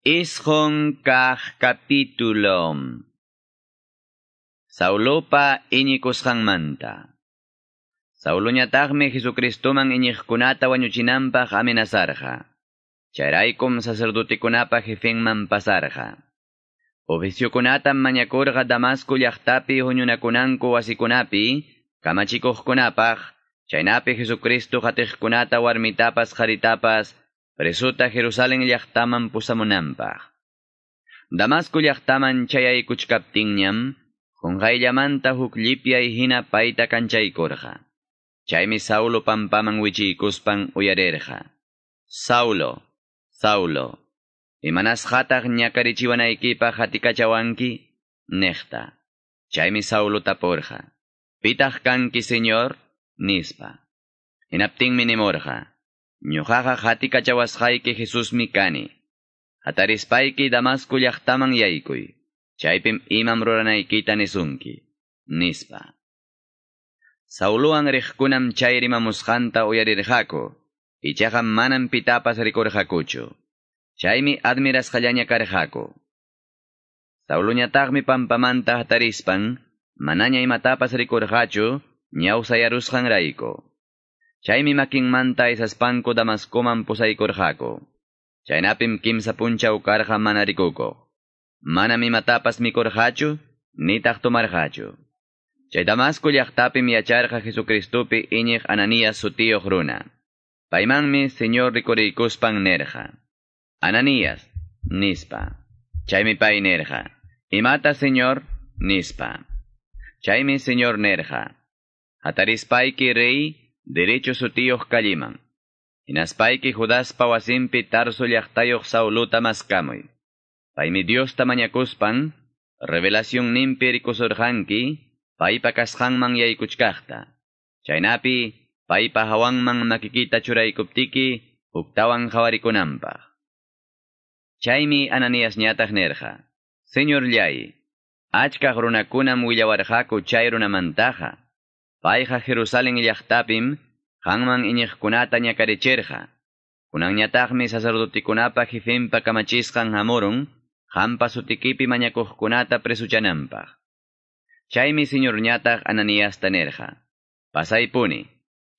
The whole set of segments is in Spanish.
Kaj capítulo. Saulopa iñikusqanmanta. Sauluñataqmi Jesucristoman iñiqkunata wañuchinanpaq amenazarqa. Chayraykum sacerdotikunapa jefenman pasarqa. Oficiokunatam mañakurqa Damasco llaqtapi huñunakunanku wasikunapi, kamachikuqkunapaq, chaynapi Jesucristo qatiqkunata warmitapas qaritapas, presuta Jerusalén llaqtaman pusamunanpaq. Damasco llaqtaman chayaykuchkaptinñam, Qunqayllamanta huk llipyay hina payta kanchaykurqa. Chaymi Saulo pampaman wichiykuspan uyarirqa. Saulo, Saulo, imanasqataq ñakarichiwanaykipaq hatikachawanki? Niqta. Chaymi Saulo tapurqa. Pitaq kanki, Señor? Nispa. Hinaptinmi nimurqa. Ñuqaqa hatikachawasqayki Jesusmi kani. Hatarispayki Damasco llaqtaman yaykuy. Chaypim imam ruranaykita nisunki. Nispa. Sauluan riqkunam chay rimamusqanta uyarirqaku. Ichaqa manam pitapas rikurqakuchu. Chaymi admirasqallaña karqaku. Sauluñataqmi pampamanta hatarispan, manaña imatapas rikurqachu, ñawsayarusqanrayku. Chaymi makinmanta isaspanku Damascoman pusaykurqaku. Chaynapim kimsa punchaw karqa mana rikukuq. Manam imatapas mikurqachu, nitaq tumarqachu. Chay Damasco llaqtapim yacharqa Jesucristupi iñiq Ananías sutiyuq runa. Paymanmi Señor rikuriykuspan nerqa. Ananías, nispa. Chaymi pay nerqa. Imata Señor, nispa. Chaymi Señor nerqa. Hatarispayki rey, derecho sutiyuq kalliman. Hinaspayki Judaspa wasimpi Tarso llaqtayuq Sauluta maskamuy. Paymi Diosta mañakuspan, revelación nimpi rikusurqanki, paypa kasqanman yaykuchkaqta. Chaynapi, paypa hawanman makikita churaykuptiki, huktawan hawarikunanpaq. Chaymi Ananías ñataq nerqa. Señor llay, achkaq runakunam willawarqaku chay runamantaqa. Payqa Jerusalén llaqtapim, qanman iñiqkunata ñakarichirqa. Kunanñataqmi sacerdotikunapa jefenpa kamachisqan hamurun, qampa sutikipi mañakuqkunata presuchananpaq. Chaymi señor ñataq Ananíasta nerqa. Pasaypuni,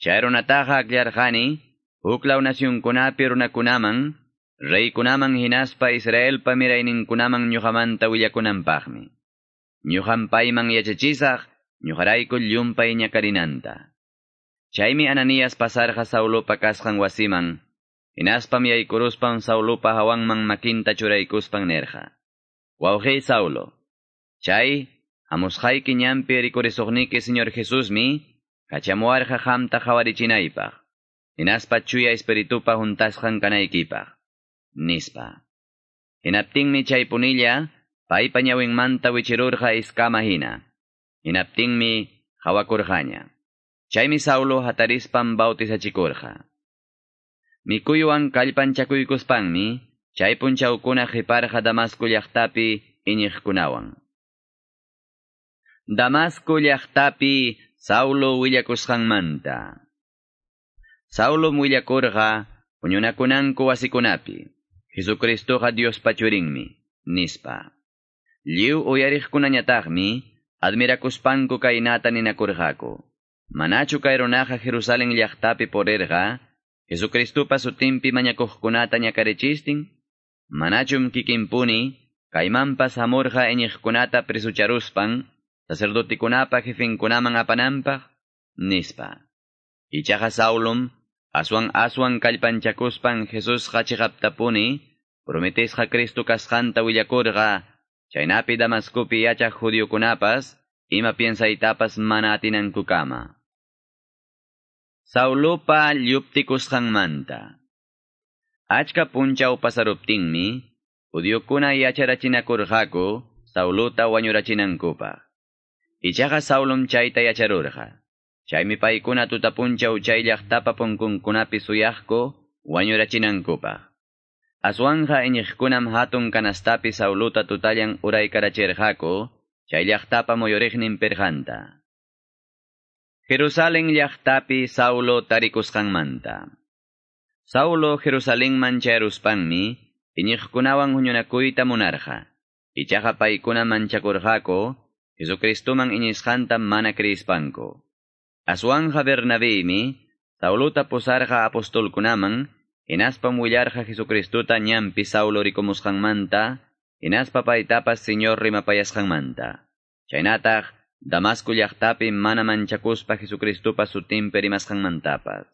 chay runataqa aklarqani, huklaw nasyunkunapi runakunaman, reykunaman hinaspa Israelpa mirayninkunaman ñuqamanta willakunanpaqmi. Ñuqam payman yachachisaq, ñuqarayku llumpay ñakarinanta. Chaymi Ananías pasarqa Saulopa kasqan wasiman, hinaspam yaykuruspan Saulopa hawanman makinta churaykuspan nerqa. Wawqey Saulo, chay, hamusqayki ñampi rikurisuqniki Señor Jesusmi, kachamuarqa qamta hawarichinaypaq, hinaspa chuya espiritupa juntasqan kanaykipaq, nispa. Hinaptinmi chay punilla, paypa ñawinmanta wichirurqa iskama hina. Hinaptinmi hawakurqaña. Chaymi Saulo hatarispan bautizachikurqa. Mikuywan kallpanchakuykuspanmi, chay punchawkuna qiparqa Damasco llaqtapi iñiqkunawan. Damasco llaqtapi Saulo willakusqanmanta. Saulo willakurqa puñunakunanku wasikunapi. Jesucristoqa Diospa churinmi, nispa. Lliw uyariqkunañataqmi, admirakuspanku kaynata ninakurqaku. Manachu kay runaqa Jerusalén llaqtapi porirqa, Jesucristupa sutimpi mañakuqkunata ñakarichistin, manachum kikinpuni, kaymanpas hamurqa iñiqkunata presucharuspan, sacerdotikunapa jefenkunaman apananpaq, nispa. Ichaqa Saulum, aswan aswan kallpanchakuspan Jesus qachiqaptapuni, prometisqa Cristo kasqanta willakurqa, chaynapi Damascopi yachaq judiokunapas, ima piensaytapas mana atinankukama. Saulopa lluptikusqanmanta. Achka punchaw pasaruptinmi, judíokuna yacharachinakurqaku, Saulota wañurachinankupaq. Ichaqa Saulum chayta yacharurqa. Chaymi paykuna tutapunchaw chay llaqtapa punkunkunapi suyaqku, wañurachinankupaq. Aswanja iñiqkunam hatun kanastapi Saulota tutallan uraykarachirqaku, chay llaqtapa moyoriqnin perqanta. Jerusalén llaqtapi Saulo tarikusqanmanta. Saulo Jerusalénman chayruspanmi, iñiqkunawan huñunakuyta munarqa. Ichaqa paykuna manchakurqaku, Jesucristuman iñisqanta mana kriispanku. Aswanja Bernabémi, Sauluta posarqa apostolkunaman, inaspam willarqa Jesucristuta ñampi Saulo rikumusqanmanta, inaspa paytapas Señor rimapayasqanmanta. Chaynataq, Damasco llaqtapi mana manchakuspa Jesucristupa sutimpi rimasqanmantapas.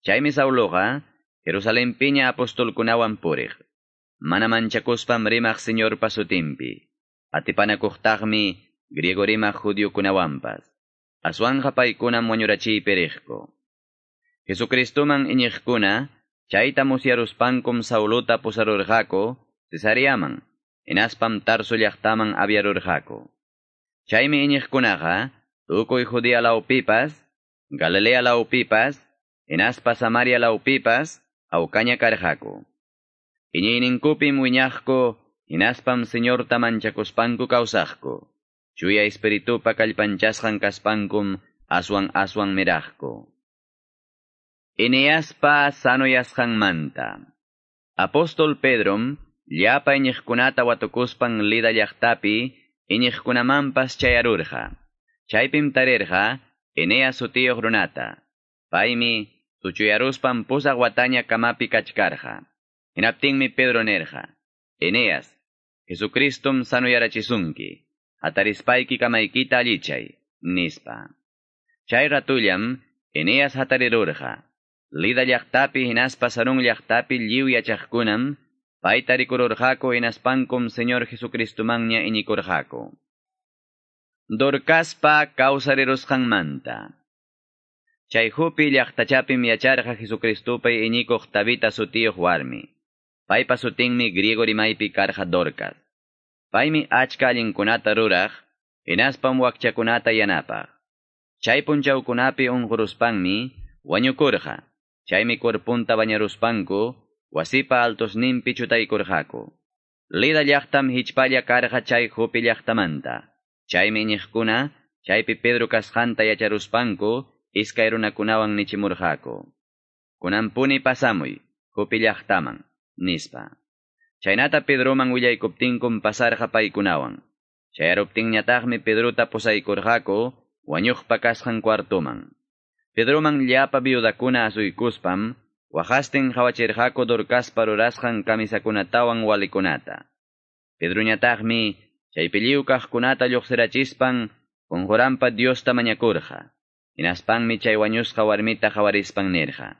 Chaymi Sauloqa, Jerusalempiña apostolkunawan puriq. Mana manchakuspam rimaq Señorpa sutimpi. Atipanakuqtaqmi griego rimaq judiokunawanpas. Aswanja paykunam wañurachiypi riqku. Jesucristuman iñiqkuna, chayta musyaruspankum Sauluta pusarurqaku, Cesariaman, inaspam Tarso llaqtaman aviarurqaku. Chaymi iñiqkunaqa, tukuy Judea laupipas, Galilea laupipas, inaspa Samaria laupipas, aucaña karqaku. Iñiyninkupim wiñaqku, inaspam Señor tamanchakuspanku kausaqku. Chuya espiritupa kallpanchasqan kaspankum aswan aswan miraqku. Eneaspa sanoyasqanmanta. Apóstol Pedrom, llapa iñiqkunata watukuspan lida llaqtapi, iñiqkunamanpas chayarurqa. Chaypim tarirqa, Eneas sutiyuq runata. Paymi, suchuyaruspan pusaq wataña kamapi kachkarqa. Hinaptinmi Pedro nerqa. Eneas, Jesucristum sanoyarachisunki. Hatarispayki kamaykita allichay, nispa. Chay ratullam, Eneas hatarirurqa. Lida llaqtapi hinaspa sarun llaqtapi lliw payta rikururqaku hinaspankum Señor Jesucristumanña iñikurqaku. Dorcaspa kawsarirusqanmanta. Chay hupi llaqtachapim yacharqa Jesucristupay iñikuq tabita sutiyuq warmi. Paypa sutinmi griego rimaypi karqa Dorcas. Paymi achka allinkunata ruraq, hinaspam wakchakunata yanapaq. Chay punchawkunapi unquruspanmi, wañukurqa. Chaymi cuerpunta bañaruspanku, wasipa altosninpi chutaykurqaku. Lida llaqtam hichpalla karqa chay hupi llaqtamanta. Chaymi iñiqkuna, chaypi Pedro kasqanta yacharuspanku, iskay runakunawan nichimurqaku. Kunampuni pasamuy, hupi llaqtaman, nispa. Chaynata Pedroman willaykuptinkum pasarqa paykunawan. Chayaruptinñataqmi Pedrota posaykurqaku, wañuqpa kasqan cuartoman. Pedroman llapa viudakuna asuykuspam, wajastin hawachirqaku Dorcaspa rurasqan kamisakunatawan walikunata. Pedroñataqmi, chay pilliw kaqkunata lluqsirachispan, kunjurampa Diosta mañakurqa. Inaspanmi chay wañusqa warmita hawarispan nirqa.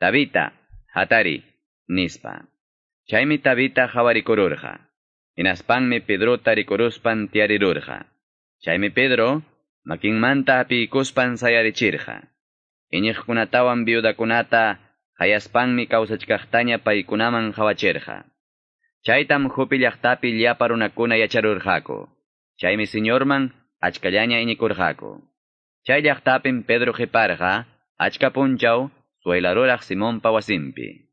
Tabita, hatari, nispa. Chaymi Tabita hawarikururqa. Inaspanmi Pedrota rikuruspan tiarirurqa. Chaymi Pedro, makinmanta apikuspan sayarichirqa. Iñiqkunatawan viudakunata hayaspanmi kawsachkaqtaña paykunaman hawachirqa. Chaytam hupi llaqtapi llapa runakuna yacharurqaku. Chaymi señorman achkallaña iñikurqaku. Chay llaqtapim Pedro hiparqa, achka punchaw, suaylaruraq Simonpa wasimpi.